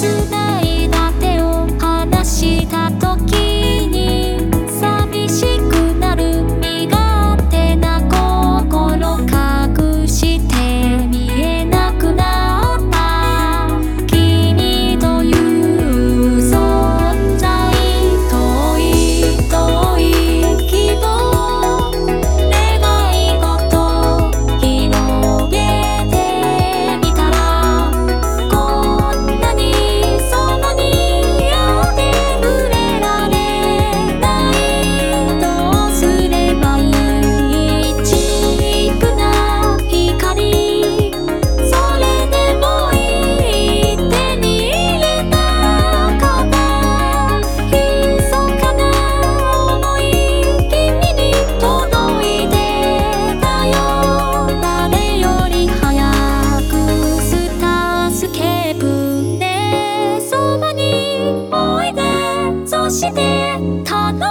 伝いだ手を離した時して楽